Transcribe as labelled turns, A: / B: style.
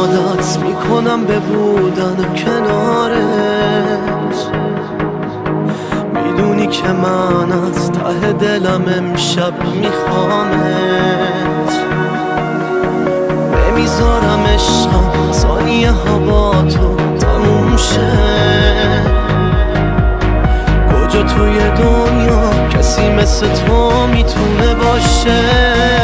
A: عادت می‌کنم به بودن کنارت. می‌دونی که من از ته دلم امشب میخوامت. نمی‌ذارم عشقم ثانیه ها با تو تموم شه. کجا توی دنیا کسی مثل تو می‌تونه باشه؟